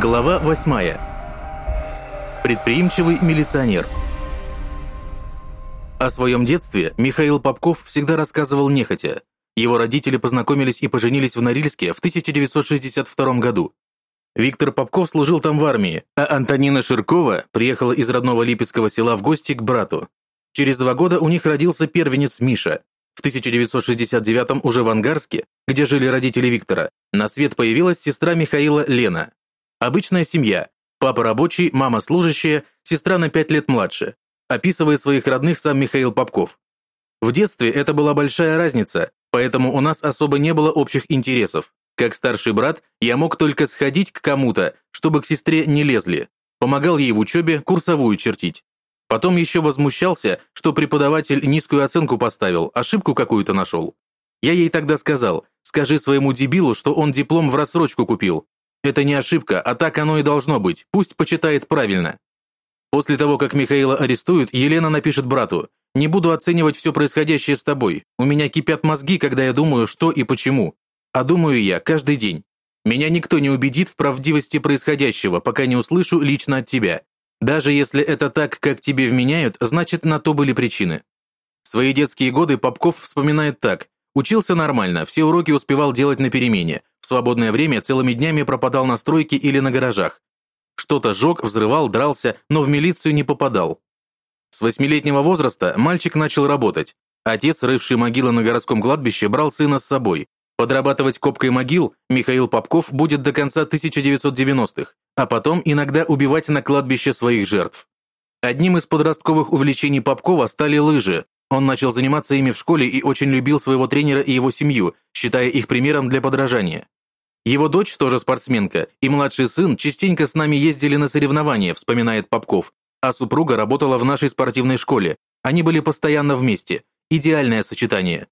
Глава 8. Предприимчивый милиционер. О своем детстве Михаил Попков всегда рассказывал нехотя. Его родители познакомились и поженились в Норильске в 1962 году. Виктор Попков служил там в армии, а Антонина Ширкова приехала из родного Липецкого села в гости к брату. Через два года у них родился первенец Миша. В 1969 уже в Ангарске, где жили родители Виктора, на свет появилась сестра Михаила Лена. Обычная семья. Папа рабочий, мама служащая, сестра на пять лет младше. Описывает своих родных сам Михаил Попков. В детстве это была большая разница, поэтому у нас особо не было общих интересов. Как старший брат, я мог только сходить к кому-то, чтобы к сестре не лезли. Помогал ей в учебе курсовую чертить. Потом еще возмущался, что преподаватель низкую оценку поставил, ошибку какую-то нашел. Я ей тогда сказал, скажи своему дебилу, что он диплом в рассрочку купил, это не ошибка, а так оно и должно быть. Пусть почитает правильно. После того, как Михаила арестуют, Елена напишет брату. «Не буду оценивать все происходящее с тобой. У меня кипят мозги, когда я думаю, что и почему. А думаю я каждый день. Меня никто не убедит в правдивости происходящего, пока не услышу лично от тебя. Даже если это так, как тебе вменяют, значит, на то были причины». Свои детские годы Попков вспоминает так. Учился нормально, все уроки успевал делать на перемене. В свободное время целыми днями пропадал на стройке или на гаражах. Что-то жег, взрывал, дрался, но в милицию не попадал. С восьмилетнего возраста мальчик начал работать. Отец, рывший могилы на городском кладбище, брал сына с собой. Подрабатывать копкой могил Михаил Попков будет до конца 1990-х, а потом иногда убивать на кладбище своих жертв. Одним из подростковых увлечений Попкова стали лыжи, он начал заниматься ими в школе и очень любил своего тренера и его семью, считая их примером для подражания. Его дочь тоже спортсменка, и младший сын частенько с нами ездили на соревнования, вспоминает Попков, а супруга работала в нашей спортивной школе. Они были постоянно вместе. Идеальное сочетание.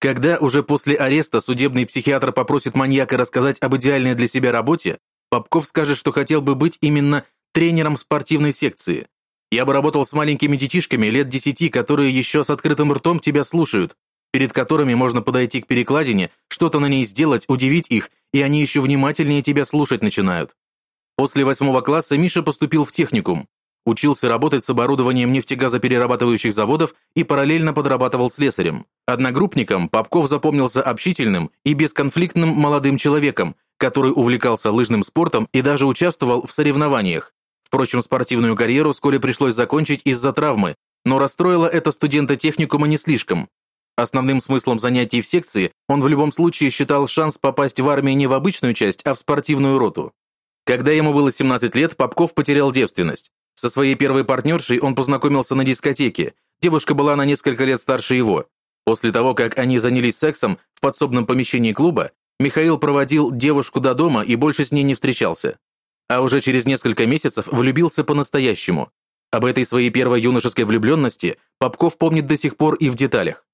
Когда уже после ареста судебный психиатр попросит маньяка рассказать об идеальной для себя работе, Попков скажет, что хотел бы быть именно тренером спортивной секции. Я бы работал с маленькими детишками лет десяти, которые еще с открытым ртом тебя слушают, перед которыми можно подойти к перекладине, что-то на ней сделать, удивить их, и они еще внимательнее тебя слушать начинают. После восьмого класса Миша поступил в техникум. Учился работать с оборудованием нефтегазоперерабатывающих заводов и параллельно подрабатывал слесарем. Одногруппником Попков запомнился общительным и бесконфликтным молодым человеком, который увлекался лыжным спортом и даже участвовал в соревнованиях. Впрочем, спортивную карьеру вскоре пришлось закончить из-за травмы, но расстроило это студента техникума не слишком. Основным смыслом занятий в секции он в любом случае считал шанс попасть в армию не в обычную часть, а в спортивную роту. Когда ему было 17 лет, Попков потерял девственность. Со своей первой партнершей он познакомился на дискотеке. Девушка была на несколько лет старше его. После того, как они занялись сексом в подсобном помещении клуба, Михаил проводил девушку до дома и больше с ней не встречался а уже через несколько месяцев влюбился по-настоящему. Об этой своей первой юношеской влюбленности Попков помнит до сих пор и в деталях.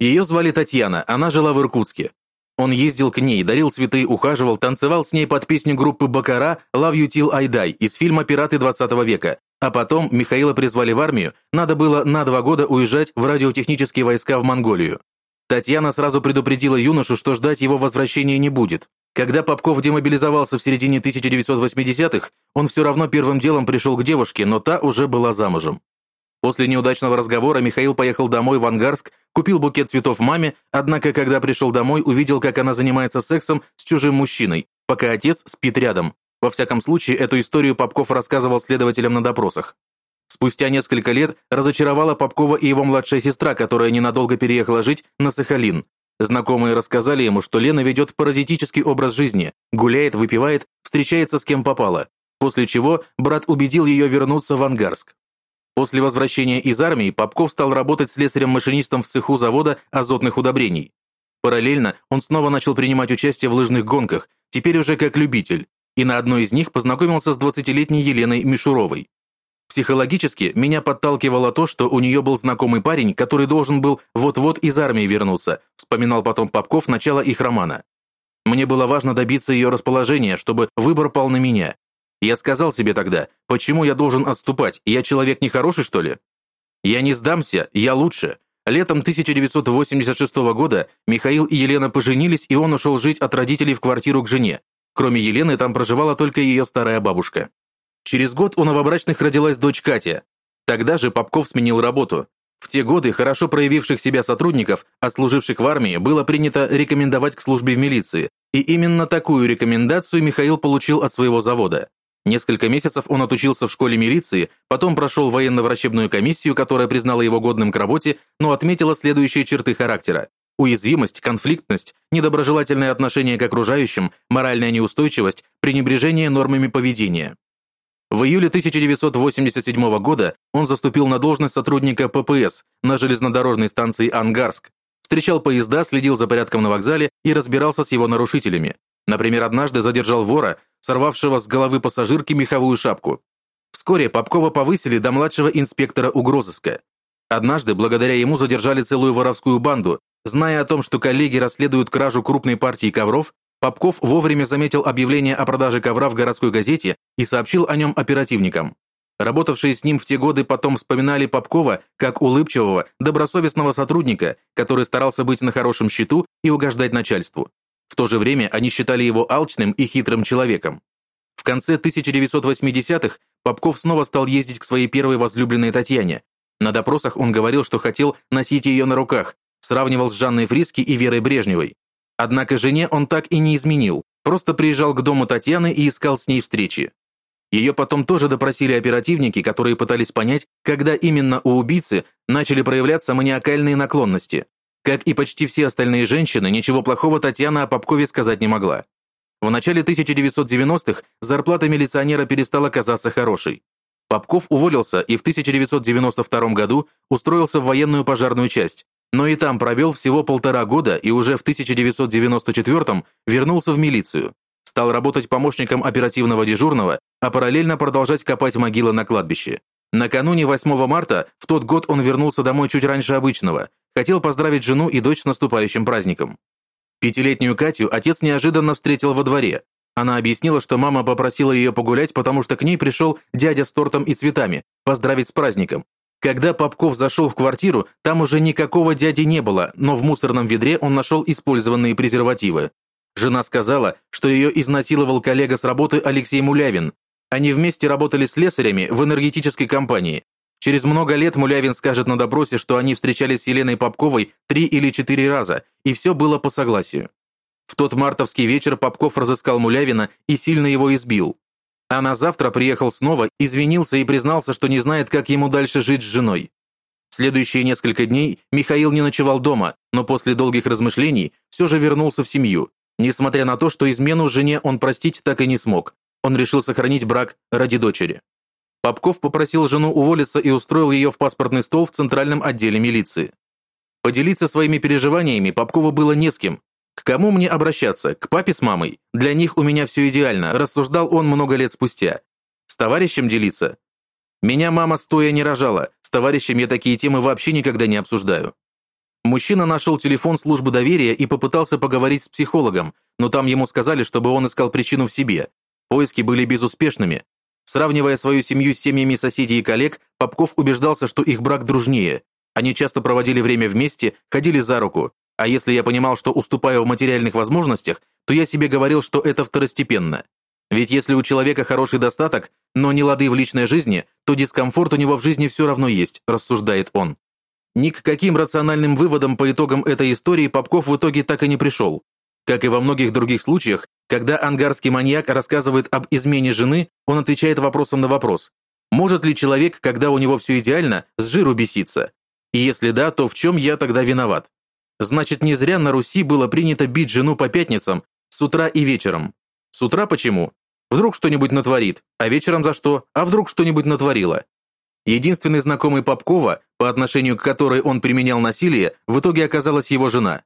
Ее звали Татьяна, она жила в Иркутске. Он ездил к ней, дарил цветы, ухаживал, танцевал с ней под песню группы Бакара «Love You Till I Die» из фильма «Пираты 20 века». А потом Михаила призвали в армию, надо было на два года уезжать в радиотехнические войска в Монголию. Татьяна сразу предупредила юношу, что ждать его возвращения не будет. Когда Попков демобилизовался в середине 1980-х, он все равно первым делом пришел к девушке, но та уже была замужем. После неудачного разговора Михаил поехал домой в Ангарск, купил букет цветов маме, однако, когда пришел домой, увидел, как она занимается сексом с чужим мужчиной, пока отец спит рядом. Во всяком случае, эту историю Попков рассказывал следователям на допросах. Спустя несколько лет разочаровала Попкова и его младшая сестра, которая ненадолго переехала жить на Сахалин. Знакомые рассказали ему, что Лена ведет паразитический образ жизни, гуляет, выпивает, встречается с кем попало, после чего брат убедил ее вернуться в Ангарск. После возвращения из армии Попков стал работать слесарем-машинистом в цеху завода азотных удобрений. Параллельно он снова начал принимать участие в лыжных гонках, теперь уже как любитель, и на одной из них познакомился с 20-летней Еленой Мишуровой. Психологически меня подталкивало то, что у нее был знакомый парень, который должен был вот-вот из армии вернуться, вспоминал потом Попков начало их романа. Мне было важно добиться ее расположения, чтобы выбор пал на меня. Я сказал себе тогда, почему я должен отступать, я человек нехороший, что ли? Я не сдамся, я лучше. Летом 1986 года Михаил и Елена поженились, и он ушел жить от родителей в квартиру к жене. Кроме Елены, там проживала только ее старая бабушка. Через год у новобрачных родилась дочь Катя. Тогда же Попков сменил работу. В те годы хорошо проявивших себя сотрудников, отслуживших в армии, было принято рекомендовать к службе в милиции, и именно такую рекомендацию Михаил получил от своего завода. Несколько месяцев он отучился в школе милиции, потом прошел военно-врачебную комиссию, которая признала его годным к работе, но отметила следующие черты характера. Уязвимость, конфликтность, недоброжелательное отношение к окружающим, моральная неустойчивость, пренебрежение нормами поведения. В июле 1987 года он заступил на должность сотрудника ППС на железнодорожной станции Ангарск, встречал поезда, следил за порядком на вокзале и разбирался с его нарушителями. Например, однажды задержал вора, сорвавшего с головы пассажирки меховую шапку. Вскоре Попкова повысили до младшего инспектора угрозыска. Однажды, благодаря ему, задержали целую воровскую банду. Зная о том, что коллеги расследуют кражу крупной партии ковров, Попков вовремя заметил объявление о продаже ковра в городской газете и сообщил о нем оперативникам. Работавшие с ним в те годы потом вспоминали Попкова как улыбчивого, добросовестного сотрудника, который старался быть на хорошем счету и угождать начальству. В то же время они считали его алчным и хитрым человеком. В конце 1980-х Попков снова стал ездить к своей первой возлюбленной Татьяне. На допросах он говорил, что хотел носить ее на руках, сравнивал с Жанной Фриски и Верой Брежневой. Однако жене он так и не изменил, просто приезжал к дому Татьяны и искал с ней встречи. Ее потом тоже допросили оперативники, которые пытались понять, когда именно у убийцы начали проявляться маниакальные наклонности. Как и почти все остальные женщины, ничего плохого Татьяна о Попкове сказать не могла. В начале 1990-х зарплата милиционера перестала казаться хорошей. Попков уволился и в 1992 году устроился в военную пожарную часть, но и там провел всего полтора года и уже в 1994 вернулся в милицию. Стал работать помощником оперативного дежурного, а параллельно продолжать копать могилы на кладбище. Накануне 8 марта, в тот год он вернулся домой чуть раньше обычного, хотел поздравить жену и дочь с наступающим праздником. Пятилетнюю Катю отец неожиданно встретил во дворе. Она объяснила, что мама попросила ее погулять, потому что к ней пришел дядя с тортом и цветами, поздравить с праздником. Когда Попков зашел в квартиру, там уже никакого дяди не было, но в мусорном ведре он нашел использованные презервативы. Жена сказала, что ее изнасиловал коллега с работы Алексей Мулявин. Они вместе работали с слесарями в энергетической компании. Через много лет Мулявин скажет на допросе, что они встречались с Еленой Попковой три или четыре раза, и все было по согласию. В тот мартовский вечер Попков разыскал Мулявина и сильно его избил. А на завтра приехал снова, извинился и признался, что не знает, как ему дальше жить с женой. Следующие несколько дней Михаил не ночевал дома, но после долгих размышлений все же вернулся в семью. Несмотря на то, что измену жене он простить так и не смог, он решил сохранить брак ради дочери. Попков попросил жену уволиться и устроил ее в паспортный стол в центральном отделе милиции. Поделиться своими переживаниями Попкову было не с кем, к кому мне обращаться? К папе с мамой? Для них у меня все идеально, рассуждал он много лет спустя. С товарищем делиться? Меня мама стоя не рожала, с товарищем я такие темы вообще никогда не обсуждаю. Мужчина нашел телефон службы доверия и попытался поговорить с психологом, но там ему сказали, чтобы он искал причину в себе. Поиски были безуспешными. Сравнивая свою семью с семьями соседей и коллег, Попков убеждался, что их брак дружнее. Они часто проводили время вместе, ходили за руку. А если я понимал, что уступаю в материальных возможностях, то я себе говорил, что это второстепенно. Ведь если у человека хороший достаток, но не лады в личной жизни, то дискомфорт у него в жизни все равно есть, рассуждает он. Ни к каким рациональным выводам по итогам этой истории Попков в итоге так и не пришел. Как и во многих других случаях, когда ангарский маньяк рассказывает об измене жены, он отвечает вопросом на вопрос. Может ли человек, когда у него все идеально, с жиру беситься? И если да, то в чем я тогда виноват? Значит, не зря на Руси было принято бить жену по пятницам, с утра и вечером. С утра почему? Вдруг что-нибудь натворит, а вечером за что? А вдруг что-нибудь натворила? Единственный знакомый Попкова, по отношению к которой он применял насилие, в итоге оказалась его жена.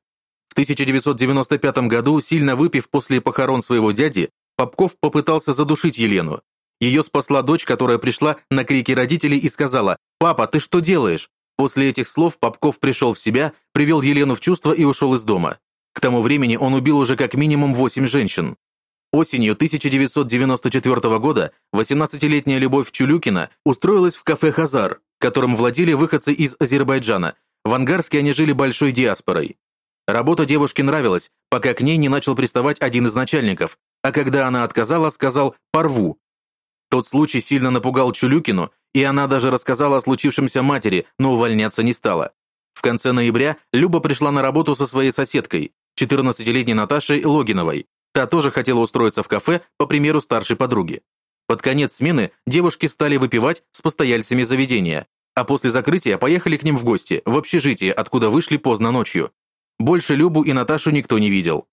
В 1995 году, сильно выпив после похорон своего дяди, Попков попытался задушить Елену. Ее спасла дочь, которая пришла на крики родителей и сказала «Папа, ты что делаешь? После этих слов Попков пришел в себя, привел Елену в чувство и ушел из дома. К тому времени он убил уже как минимум восемь женщин. Осенью 1994 года 18-летняя Любовь Чулюкина устроилась в кафе «Хазар», которым владели выходцы из Азербайджана. В Ангарске они жили большой диаспорой. Работа девушке нравилась, пока к ней не начал приставать один из начальников. а когда она отказала, сказал «порву». Тот случай сильно напугал Чулюкину, и она даже рассказала о случившемся матери, но увольняться не стала. В конце ноября Люба пришла на работу со своей соседкой, 14-летней Наташей Логиновой. Та тоже хотела устроиться в кафе, по примеру старшей подруги. Под конец смены девушки стали выпивать с постояльцами заведения, а после закрытия поехали к ним в гости, в общежитие, откуда вышли поздно ночью. Больше Любу и Наташу никто не видел.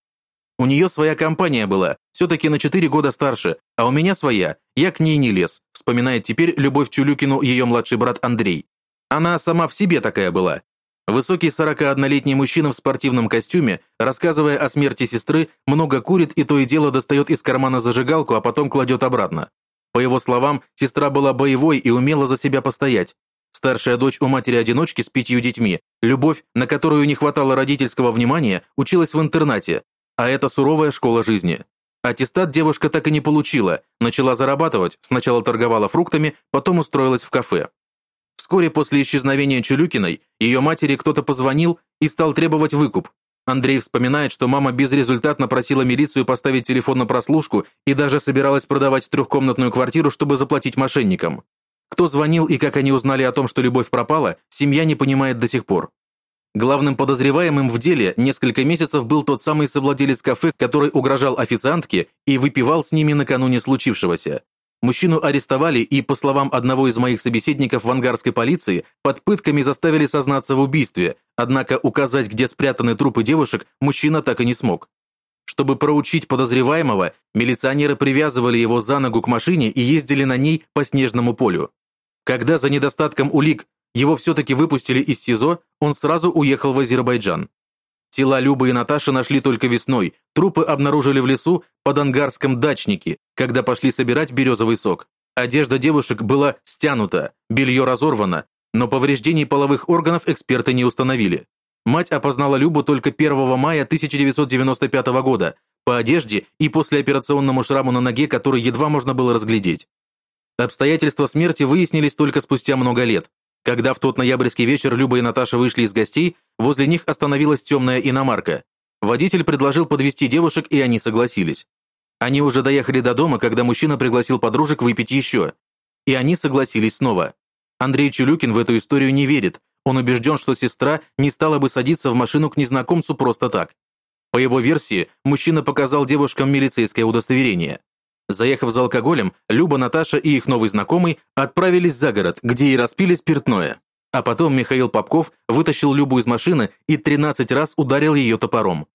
У нее своя компания была, все-таки на 4 года старше, а у меня своя, я к ней не лез, вспоминает теперь Любовь Чулюкину ее младший брат Андрей. Она сама в себе такая была. Высокий 41-летний мужчина в спортивном костюме, рассказывая о смерти сестры, много курит и то и дело достает из кармана зажигалку, а потом кладет обратно. По его словам, сестра была боевой и умела за себя постоять. Старшая дочь у матери-одиночки с пятью детьми, любовь, на которую не хватало родительского внимания, училась в интернате, а это суровая школа жизни. Аттестат девушка так и не получила, начала зарабатывать, сначала торговала фруктами, потом устроилась в кафе. Вскоре после исчезновения Чулюкиной ее матери кто-то позвонил и стал требовать выкуп. Андрей вспоминает, что мама безрезультатно просила милицию поставить телефон на прослушку и даже собиралась продавать трехкомнатную квартиру, чтобы заплатить мошенникам. Кто звонил и как они узнали о том, что любовь пропала, семья не понимает до сих пор. Главным подозреваемым в деле несколько месяцев был тот самый совладелец кафе, который угрожал официантке и выпивал с ними накануне случившегося. Мужчину арестовали и, по словам одного из моих собеседников в ангарской полиции, под пытками заставили сознаться в убийстве, однако указать, где спрятаны трупы девушек, мужчина так и не смог. Чтобы проучить подозреваемого, милиционеры привязывали его за ногу к машине и ездили на ней по снежному полю. Когда за недостатком улик его все-таки выпустили из СИЗО, он сразу уехал в Азербайджан. Тела Любы и Наташи нашли только весной, трупы обнаружили в лесу под Ангарском дачнике, когда пошли собирать березовый сок. Одежда девушек была стянута, белье разорвано, но повреждений половых органов эксперты не установили. Мать опознала Любу только 1 мая 1995 года, по одежде и послеоперационному шраму на ноге, который едва можно было разглядеть. Обстоятельства смерти выяснились только спустя много лет. Когда в тот ноябрьский вечер Люба и Наташа вышли из гостей, возле них остановилась темная иномарка. Водитель предложил подвести девушек, и они согласились. Они уже доехали до дома, когда мужчина пригласил подружек выпить еще. И они согласились снова. Андрей Чулюкин в эту историю не верит. Он убежден, что сестра не стала бы садиться в машину к незнакомцу просто так. По его версии, мужчина показал девушкам милицейское удостоверение. Заехав за алкоголем, Люба, Наташа и их новый знакомый отправились за город, где и распили спиртное. А потом Михаил Попков вытащил Любу из машины и 13 раз ударил ее топором.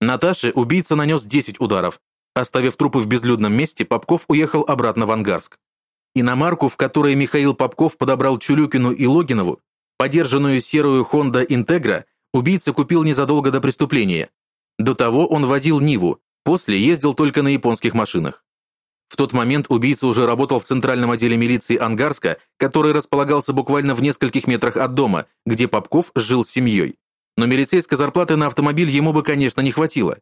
Наташе убийца нанес 10 ударов. Оставив трупы в безлюдном месте, Попков уехал обратно в Ангарск. Иномарку, в которой Михаил Попков подобрал Чулюкину и Логинову, подержанную серую Honda Integra, убийца купил незадолго до преступления. До того он водил Ниву, после ездил только на японских машинах. В тот момент убийца уже работал в центральном отделе милиции Ангарска, который располагался буквально в нескольких метрах от дома, где Попков жил с семьей. Но милицейской зарплаты на автомобиль ему бы, конечно, не хватило.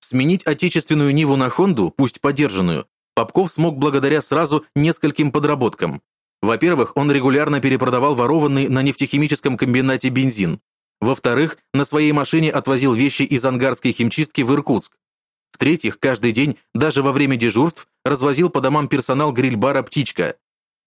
Сменить отечественную Ниву на Хонду, пусть подержанную, Попков смог благодаря сразу нескольким подработкам. Во-первых, он регулярно перепродавал ворованный на нефтехимическом комбинате бензин. Во-вторых, на своей машине отвозил вещи из ангарской химчистки в Иркутск. В-третьих, каждый день, даже во время дежурств, развозил по домам персонал гриль-бара «Птичка».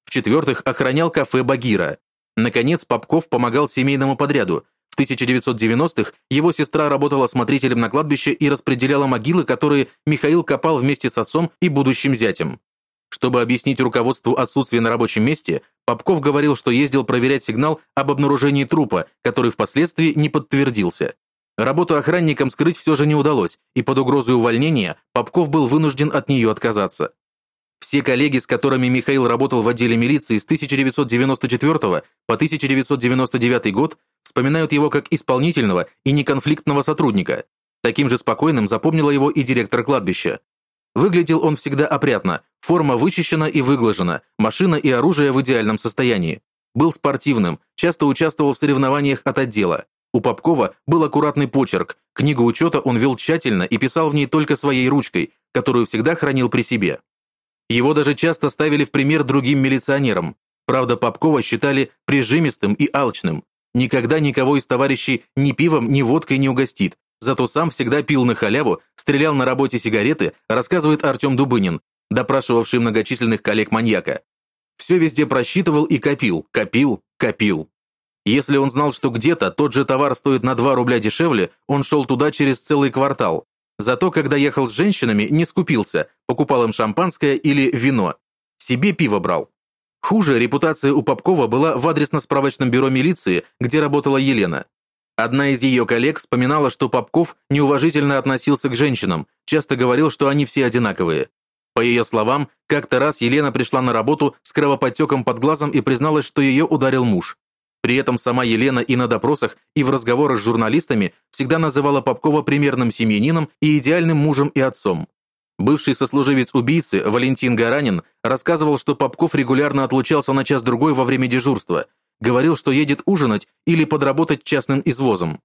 В-четвертых, охранял кафе «Багира». Наконец, Попков помогал семейному подряду. В 1990-х его сестра работала смотрителем на кладбище и распределяла могилы, которые Михаил копал вместе с отцом и будущим зятем. Чтобы объяснить руководству отсутствие на рабочем месте, Попков говорил, что ездил проверять сигнал об обнаружении трупа, который впоследствии не подтвердился. Работу охранникам скрыть все же не удалось, и под угрозой увольнения Попков был вынужден от нее отказаться. Все коллеги, с которыми Михаил работал в отделе милиции с 1994 по 1999 год, вспоминают его как исполнительного и неконфликтного сотрудника. Таким же спокойным запомнила его и директор кладбища. Выглядел он всегда опрятно, форма вычищена и выглажена, машина и оружие в идеальном состоянии. Был спортивным, часто участвовал в соревнованиях от отдела. У Попкова был аккуратный почерк, книгу учета он вел тщательно и писал в ней только своей ручкой, которую всегда хранил при себе. Его даже часто ставили в пример другим милиционерам. Правда, Попкова считали прижимистым и алчным. Никогда никого из товарищей ни пивом, ни водкой не угостит, зато сам всегда пил на халяву, стрелял на работе сигареты, рассказывает Артем Дубынин, допрашивавший многочисленных коллег маньяка. Все везде просчитывал и копил, копил, копил. Если он знал, что где-то тот же товар стоит на 2 рубля дешевле, он шел туда через целый квартал. Зато, когда ехал с женщинами, не скупился, покупал им шампанское или вино. Себе пиво брал. Хуже репутация у Попкова была в адресно-справочном бюро милиции, где работала Елена. Одна из ее коллег вспоминала, что Попков неуважительно относился к женщинам, часто говорил, что они все одинаковые. По ее словам, как-то раз Елена пришла на работу с кровоподтеком под глазом и призналась, что ее ударил муж. При этом сама Елена и на допросах, и в разговорах с журналистами всегда называла Попкова примерным семьянином и идеальным мужем и отцом. Бывший сослуживец убийцы Валентин Гаранин рассказывал, что Попков регулярно отлучался на час-другой во время дежурства, говорил, что едет ужинать или подработать частным извозом.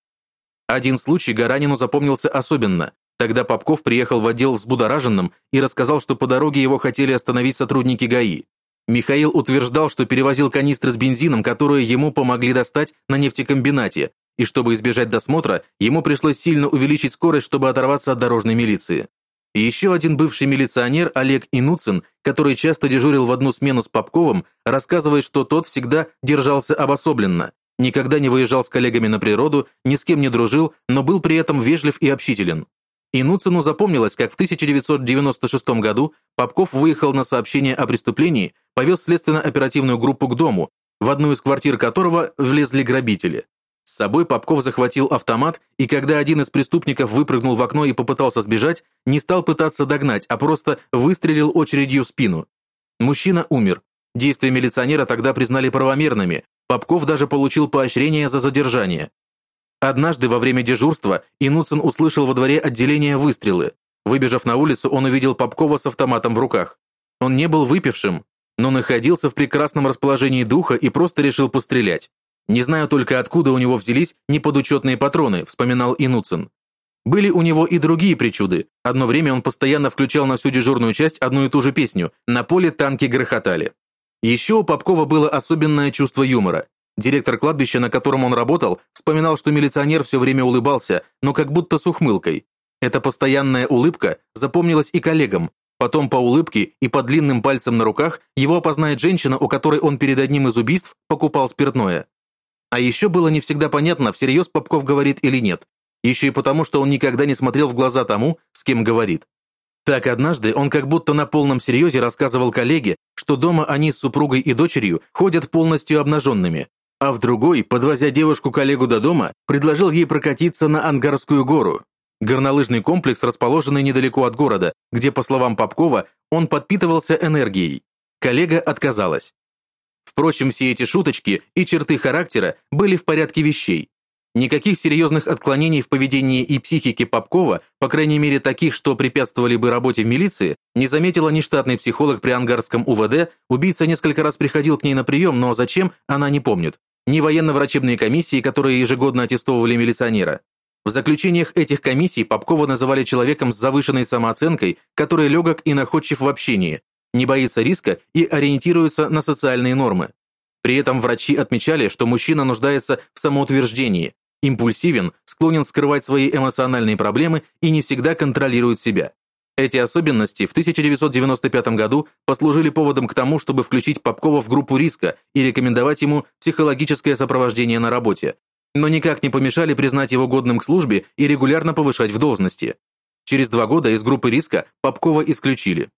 Один случай Гаранину запомнился особенно. Тогда Попков приехал в отдел взбудораженным и рассказал, что по дороге его хотели остановить сотрудники ГАИ. Михаил утверждал, что перевозил канистры с бензином, которые ему помогли достать на нефтекомбинате, и чтобы избежать досмотра, ему пришлось сильно увеличить скорость, чтобы оторваться от дорожной милиции. И еще один бывший милиционер Олег Инуцин, который часто дежурил в одну смену с Попковым, рассказывает, что тот всегда держался обособленно, никогда не выезжал с коллегами на природу, ни с кем не дружил, но был при этом вежлив и общителен. Инуцину запомнилось, как в 1996 году Попков выехал на сообщение о преступлении, повез следственно-оперативную группу к дому, в одну из квартир которого влезли грабители. С собой Попков захватил автомат, и когда один из преступников выпрыгнул в окно и попытался сбежать, не стал пытаться догнать, а просто выстрелил очередью в спину. Мужчина умер. Действия милиционера тогда признали правомерными. Попков даже получил поощрение за задержание. Однажды во время дежурства Инуцин услышал во дворе отделения выстрелы. Выбежав на улицу, он увидел Попкова с автоматом в руках. Он не был выпившим, но находился в прекрасном расположении духа и просто решил пострелять. Не знаю только, откуда у него взялись неподучетные патроны, вспоминал Инуцин. Были у него и другие причуды. Одно время он постоянно включал на всю дежурную часть одну и ту же песню «На поле танки грохотали». Еще у Попкова было особенное чувство юмора. Директор кладбища, на котором он работал, вспоминал, что милиционер все время улыбался, но как будто с ухмылкой. Эта постоянная улыбка запомнилась и коллегам. Потом по улыбке и по длинным пальцам на руках его опознает женщина, у которой он перед одним из убийств покупал спиртное. А еще было не всегда понятно, всерьез Попков говорит или нет. Еще и потому, что он никогда не смотрел в глаза тому, с кем говорит. Так однажды он как будто на полном серьезе рассказывал коллеге, что дома они с супругой и дочерью ходят полностью обнаженными, а в другой, подвозя девушку-коллегу до дома, предложил ей прокатиться на Ангарскую гору. Горнолыжный комплекс, расположенный недалеко от города, где, по словам Попкова, он подпитывался энергией. Коллега отказалась. Впрочем, все эти шуточки и черты характера были в порядке вещей. Никаких серьезных отклонений в поведении и психике Попкова, по крайней мере таких, что препятствовали бы работе в милиции, не заметила ни штатный психолог при ангарском УВД, убийца несколько раз приходил к ней на прием, но зачем, она не помнит, ни военно-врачебные комиссии, которые ежегодно аттестовывали милиционера. В заключениях этих комиссий Попкова называли человеком с завышенной самооценкой, который легок и находчив в общении, не боится риска и ориентируется на социальные нормы. При этом врачи отмечали, что мужчина нуждается в самоутверждении, импульсивен, склонен скрывать свои эмоциональные проблемы и не всегда контролирует себя. Эти особенности в 1995 году послужили поводом к тому, чтобы включить Попкова в группу риска и рекомендовать ему психологическое сопровождение на работе, но никак не помешали признать его годным к службе и регулярно повышать в должности. Через два года из группы риска Попкова исключили.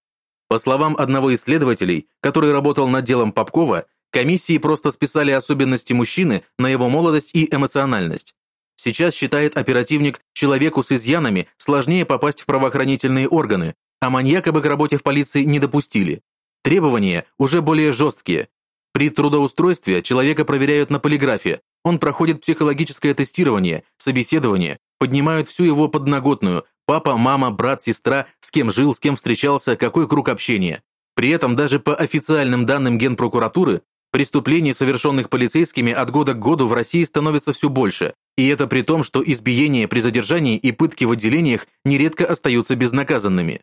По словам одного из следователей, который работал над делом Попкова, комиссии просто списали особенности мужчины на его молодость и эмоциональность. Сейчас, считает оперативник, человеку с изъянами сложнее попасть в правоохранительные органы, а маньяка бы к работе в полиции не допустили. Требования уже более жесткие. При трудоустройстве человека проверяют на полиграфе, он проходит психологическое тестирование, собеседование, поднимают всю его подноготную, Папа, мама, брат, сестра, с кем жил, с кем встречался, какой круг общения. При этом даже по официальным данным Генпрокуратуры, преступлений, совершенных полицейскими от года к году в России становится все больше. И это при том, что избиения при задержании и пытки в отделениях нередко остаются безнаказанными.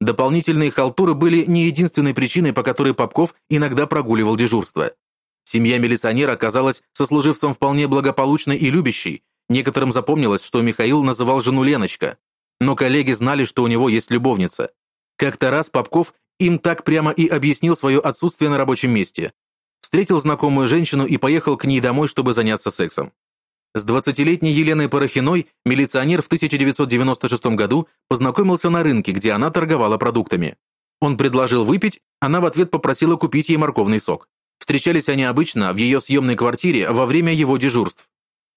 Дополнительные халтуры были не единственной причиной, по которой Попков иногда прогуливал дежурство. Семья милиционера оказалась сослуживцем вполне благополучной и любящей. Некоторым запомнилось, что Михаил называл жену Леночка. но коллеги знали, что у него есть любовница. Как-то раз Попков им так прямо и объяснил свое отсутствие на рабочем месте. Встретил знакомую женщину и поехал к ней домой, чтобы заняться сексом. С 20-летней Еленой Порохиной милиционер в 1996 году познакомился на рынке, где она торговала продуктами. Он предложил выпить, она в ответ попросила купить ей морковный сок. Встречались они обычно в ее съемной квартире во время его дежурств.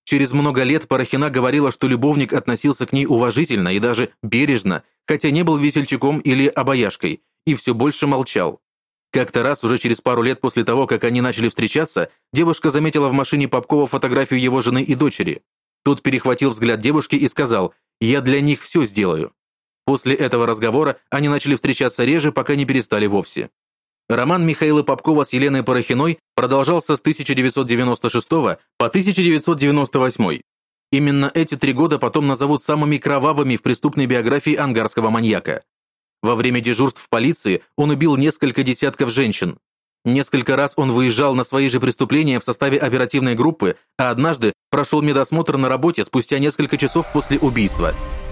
Через много лет Порохина говорила, что любовник относился к ней уважительно и даже бережно, хотя не был весельчаком или обаяшкой, и все больше молчал. Как-то раз, уже через пару лет после того, как они начали встречаться, девушка заметила в машине Попкова фотографию его жены и дочери. Тот перехватил взгляд девушки и сказал «Я для них все сделаю». После этого разговора они начали встречаться реже, пока не перестали вовсе. Роман Михаила Попкова с Еленой Порохиной продолжался с 1996 по 1998. Именно эти три года потом назовут самыми кровавыми в преступной биографии ангарского маньяка. Во время дежурств в полиции он убил несколько десятков женщин. Несколько раз он выезжал на свои же преступления в составе оперативной группы, а однажды прошел медосмотр на работе спустя несколько часов после убийства –